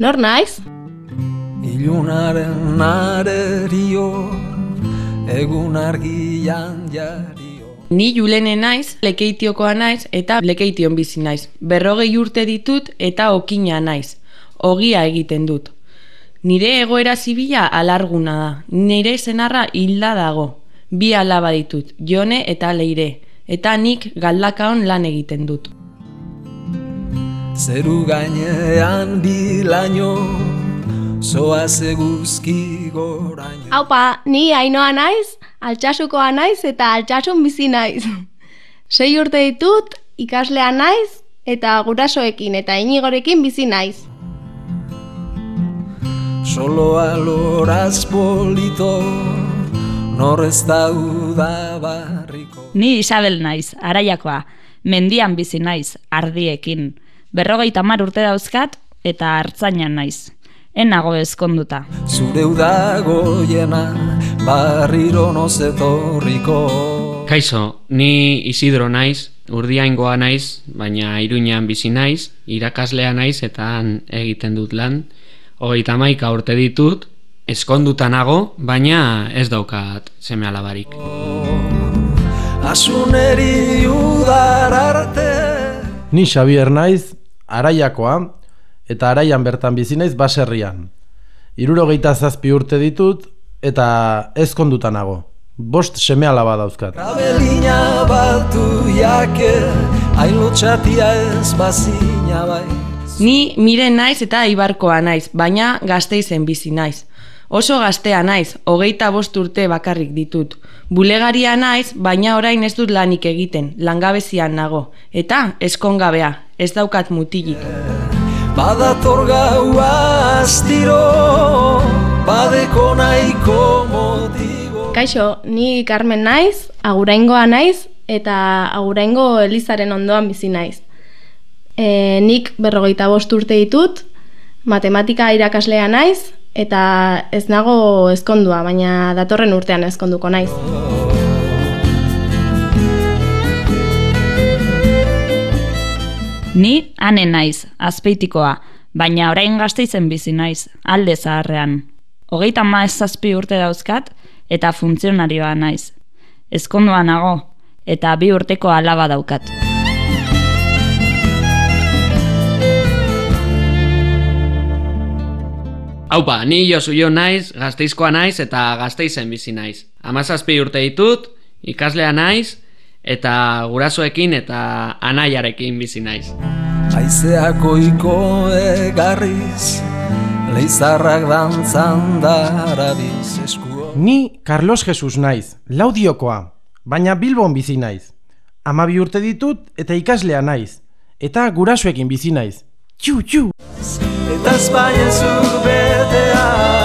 Nor naiz? Ilunaren narerio, egun argian jario. Ni julene naiz, lekeitiokoa naiz eta lekeition bizi naiz. Berrogei urte ditut eta okina naiz. Ogia egiten dut. Nire egoera zibila alarguna da. Nire zenarra hilda dago. Bi alaba ditut, jone eta leire. Eta nik galdakaon lan egiten dut. Zeru gainean bilaino, zoaz eguzki goraino. Haupa, ni ainoa naiz, altxasukoa naiz eta altxasun bizi naiz. Sei urte ditut, ikaslea naiz, eta gurasoekin eta inigorekin bizi naiz. Solo aloraz polito, norrez dauda barriko. Ni Isabel naiz, araiakoa, mendian bizi naiz, ardiekin. Berrogeita mar urte dauzkat eta hartzainan naiz. Enago ezkonduta. Zure udagoiena, barriro nozetorriko. Kaixo, ni Isidro naiz, urdiaingoa naiz, baina iruñean bizi naiz, irakaslea naiz eta han egiten dut lan. Hogeita maika urte ditut, eskonduta nago, baina ez daukat seme alabarik. Asuneri udar arte. Ni Xavier naiz, araiakoa, eta araian bertan bizi naiz baserrian. Irurogeita zazpi urte ditut, eta ezkonduta nago. Bost seme alaba dauzkat. Kabelina batu jake, hain lotxatia ez bazina bai. Ni miren naiz eta ibarkoa naiz, baina gazteizen bizi naiz. Oso gaztea naiz, hogeita bost urte bakarrik ditut. Bulegaria naiz, baina orain ez dut lanik egiten, langabezian nago. Eta eskongabea, ez daukat mutilik. Badator gaua astiro, badeko nahiko motibo. Kaixo, ni Carmen naiz, aguraingoa naiz, eta aguraingo Elizaren ondoan bizi naiz. E, nik berrogeita bost urte ditut, matematika irakaslea naiz, eta ez nago ezkondua, baina datorren urtean ezkonduko naiz. Ni ane naiz, azpeitikoa, baina orain gazteizen bizi naiz, alde zaharrean. Hogeita maez zazpi urte dauzkat, eta funtzionarioa naiz. Ezkondua nago, eta bi urteko alaba daukat. Haupa, ni Josu Jo naiz, gazteizkoa naiz eta gazteizen bizi naiz. Amazazpi urte ditut, ikaslea naiz, eta gurasoekin eta anaiarekin bizi naiz. Aizeako iko egarriz, leizarrak dantzan darabiz eskuo. Ni Carlos Jesus naiz, laudiokoa, baina Bilbon bizi naiz. Amabi urte ditut eta ikaslea naiz. Eta gurasoekin bizi naiz. Txu, txu! eta Espainian zu betea.